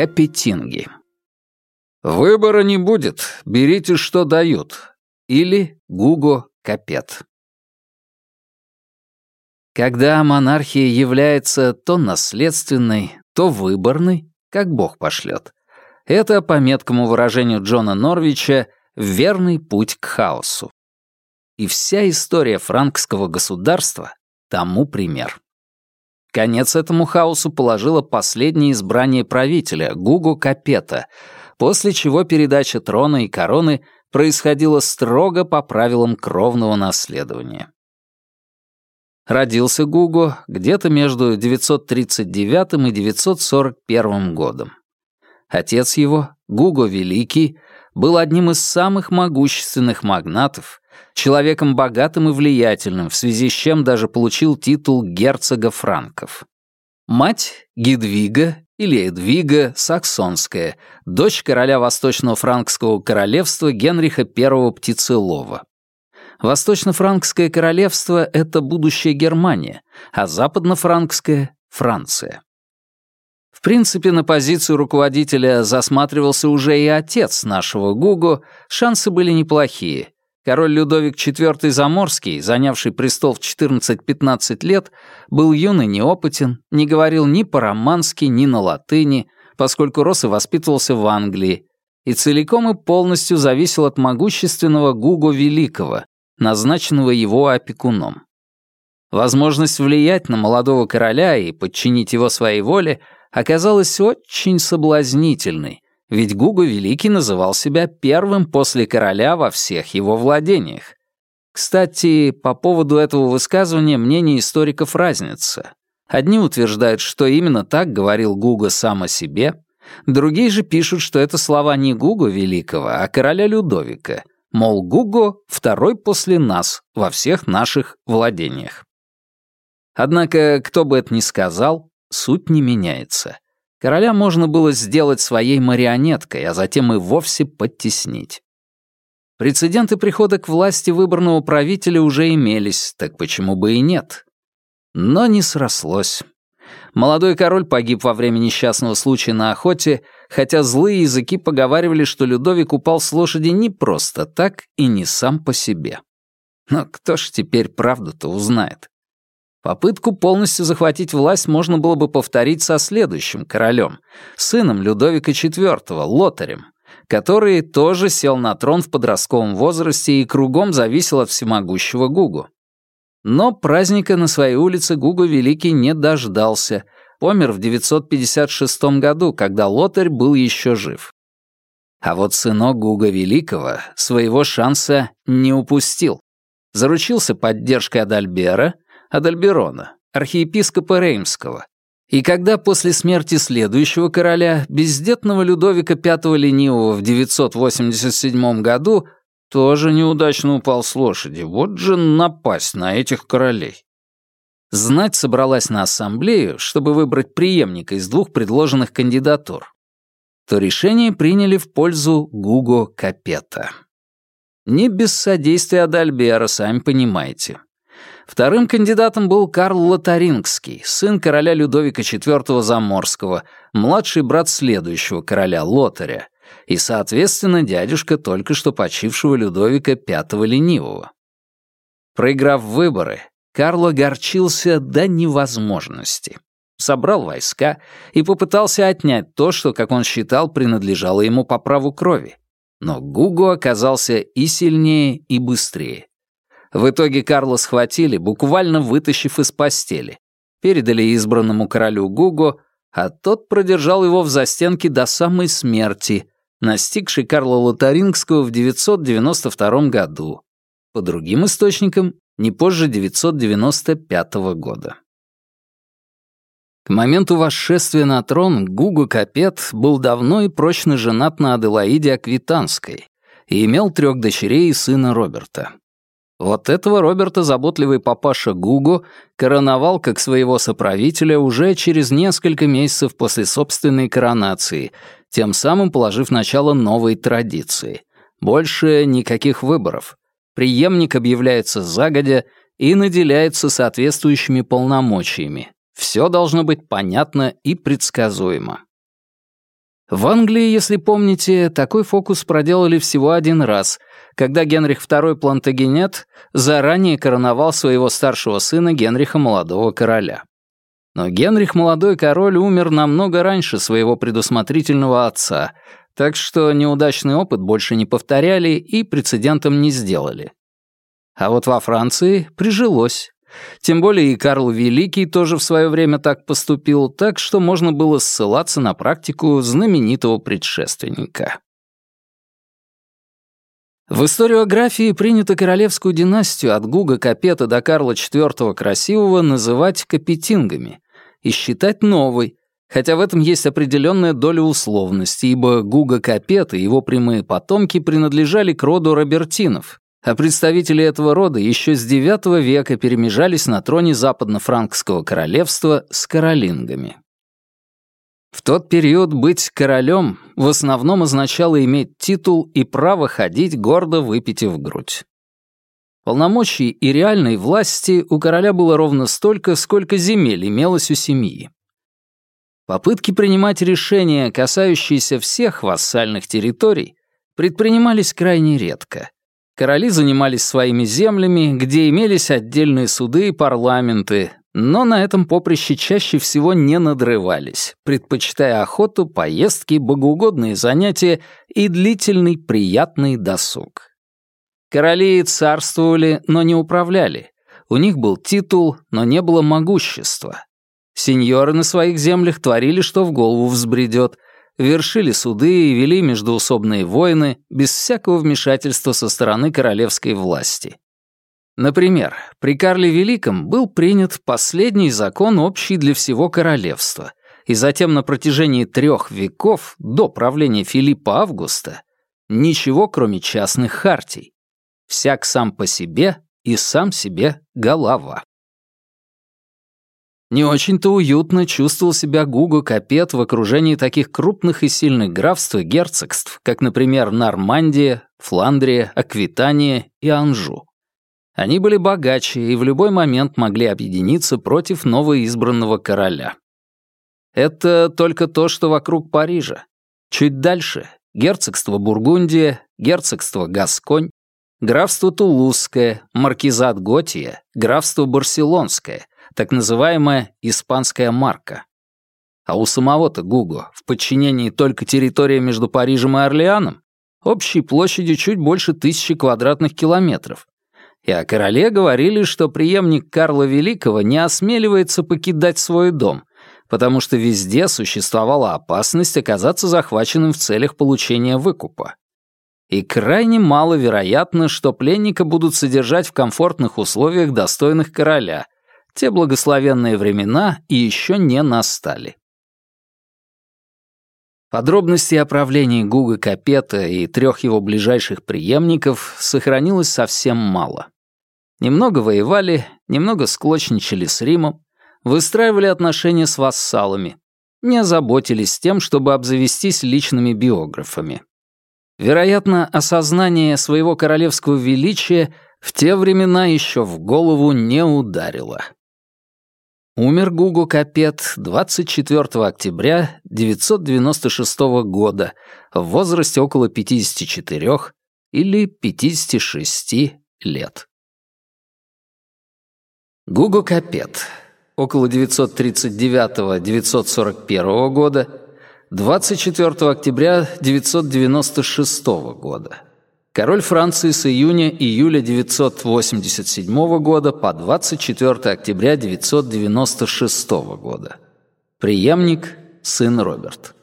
Капетинги. Выбора не будет, берите, что дают. Или Гуго Капет. Когда монархия является то наследственной, то выборной, как Бог пошлет, это, по меткому выражению Джона Норвича, верный путь к хаосу. И вся история франкского государства тому пример. Конец этому хаосу положило последнее избрание правителя, Гугу Капета, после чего передача трона и короны происходила строго по правилам кровного наследования. Родился Гуго где-то между 939 и 941 годом. Отец его, Гуго Великий, был одним из самых могущественных магнатов, человеком богатым и влиятельным, в связи с чем даже получил титул герцога франков. Мать — Гедвига или Эдвига Саксонская, дочь короля Восточного франкского королевства Генриха I Птицелова. Восточно-франкское королевство — это будущая Германия, а западно-франкское — Франция. В принципе, на позицию руководителя засматривался уже и отец нашего Гуго, шансы были неплохие. Король Людовик IV Заморский, занявший престол в 14-15 лет, был юн и неопытен, не говорил ни по-романски, ни на латыни, поскольку рос и воспитывался в Англии, и целиком и полностью зависел от могущественного Гуго Великого, назначенного его опекуном. Возможность влиять на молодого короля и подчинить его своей воле оказалась очень соблазнительной, ведь Гуго Великий называл себя первым после короля во всех его владениях. Кстати, по поводу этого высказывания мнение историков разнится. Одни утверждают, что именно так говорил Гуго сам о себе, другие же пишут, что это слова не Гуго Великого, а короля Людовика, мол, Гуго — второй после нас во всех наших владениях. Однако, кто бы это ни сказал, суть не меняется — Короля можно было сделать своей марионеткой, а затем и вовсе подтеснить. Прецеденты прихода к власти выборного правителя уже имелись, так почему бы и нет? Но не срослось. Молодой король погиб во время несчастного случая на охоте, хотя злые языки поговаривали, что Людовик упал с лошади не просто так и не сам по себе. Но кто ж теперь правду-то узнает? Попытку полностью захватить власть можно было бы повторить со следующим королем, сыном Людовика IV, Лотарем, который тоже сел на трон в подростковом возрасте и кругом зависел от всемогущего Гугу. Но праздника на своей улице Гугу Великий не дождался, помер в 956 году, когда Лотарь был еще жив. А вот сынок Гуга Великого своего шанса не упустил. Заручился поддержкой Адальбера — Адальберона, архиепископа Реймского, и когда после смерти следующего короля, бездетного Людовика V Ленивого в 987 году, тоже неудачно упал с лошади, вот же напасть на этих королей. Знать собралась на ассамблею, чтобы выбрать преемника из двух предложенных кандидатур. То решение приняли в пользу Гуго Капета. Не без содействия Адальбера, сами понимаете. Вторым кандидатом был Карл Лотарингский, сын короля Людовика IV Заморского, младший брат следующего короля Лотаря и, соответственно, дядюшка только что почившего Людовика V Ленивого. Проиграв выборы, Карл огорчился до невозможности. Собрал войска и попытался отнять то, что, как он считал, принадлежало ему по праву крови. Но Гуго оказался и сильнее, и быстрее. В итоге Карла схватили, буквально вытащив из постели. Передали избранному королю Гуго, а тот продержал его в застенке до самой смерти, настигшей Карла Лотарингского в 992 году. По другим источникам, не позже 995 года. К моменту восшествия на трон Гуго Капет был давно и прочно женат на Аделаиде Аквитанской и имел трех дочерей и сына Роберта. Вот этого Роберта заботливый папаша Гуго короновал как своего соправителя уже через несколько месяцев после собственной коронации, тем самым положив начало новой традиции. Больше никаких выборов. Приемник объявляется загодя и наделяется соответствующими полномочиями. Все должно быть понятно и предсказуемо. В Англии, если помните, такой фокус проделали всего один раз, когда Генрих II Плантагенет заранее короновал своего старшего сына Генриха Молодого Короля. Но Генрих Молодой Король умер намного раньше своего предусмотрительного отца, так что неудачный опыт больше не повторяли и прецедентом не сделали. А вот во Франции прижилось. Тем более и Карл Великий тоже в свое время так поступил, так что можно было ссылаться на практику знаменитого предшественника. В историографии принято королевскую династию от Гуга Капета до Карла IV Красивого называть капетингами и считать новой, хотя в этом есть определенная доля условности, ибо Гуга Капет и его прямые потомки принадлежали к роду Робертинов, а представители этого рода еще с IX века перемежались на троне западно-франкского королевства с каролингами. В тот период быть королем в основном означало иметь титул и право ходить гордо выпитив грудь. Полномочий и реальной власти у короля было ровно столько, сколько земель имелось у семьи. Попытки принимать решения, касающиеся всех вассальных территорий, предпринимались крайне редко, Короли занимались своими землями, где имелись отдельные суды и парламенты, но на этом поприще чаще всего не надрывались, предпочитая охоту, поездки, богоугодные занятия и длительный приятный досуг. Короли царствовали, но не управляли. У них был титул, но не было могущества. Сеньоры на своих землях творили, что в голову взбредет — вершили суды и вели междоусобные войны без всякого вмешательства со стороны королевской власти. Например, при Карле Великом был принят последний закон, общий для всего королевства, и затем на протяжении трех веков до правления Филиппа Августа ничего, кроме частных хартий. Всяк сам по себе и сам себе голова. Не очень-то уютно чувствовал себя Гуго Капет в окружении таких крупных и сильных графств и герцогств, как, например, Нормандия, Фландрия, Аквитания и Анжу. Они были богаче и в любой момент могли объединиться против новоизбранного короля. Это только то, что вокруг Парижа. Чуть дальше — герцогство Бургундия, герцогство Гасконь, графство Тулузское, маркизат Готия, графство Барселонское, так называемая «испанская марка». А у самого-то Гуго в подчинении только территория между Парижем и Орлеаном, общей площадью чуть больше тысячи квадратных километров. И о короле говорили, что преемник Карла Великого не осмеливается покидать свой дом, потому что везде существовала опасность оказаться захваченным в целях получения выкупа. И крайне маловероятно, что пленника будут содержать в комфортных условиях, достойных короля — те благословенные времена еще не настали. Подробностей о правлении Гуга Капета и трех его ближайших преемников сохранилось совсем мало. Немного воевали, немного склочничали с Римом, выстраивали отношения с вассалами, не озаботились тем, чтобы обзавестись личными биографами. Вероятно, осознание своего королевского величия в те времена еще в голову не ударило. Умер Гуго Капет 24 октября 996 года в возрасте около 54 или 56 лет. Гуго Капет около 939-941 года 24 октября 996 года Король Франции с июня-июля 987 года по 24 октября 996 года. Преемник – сын Роберт.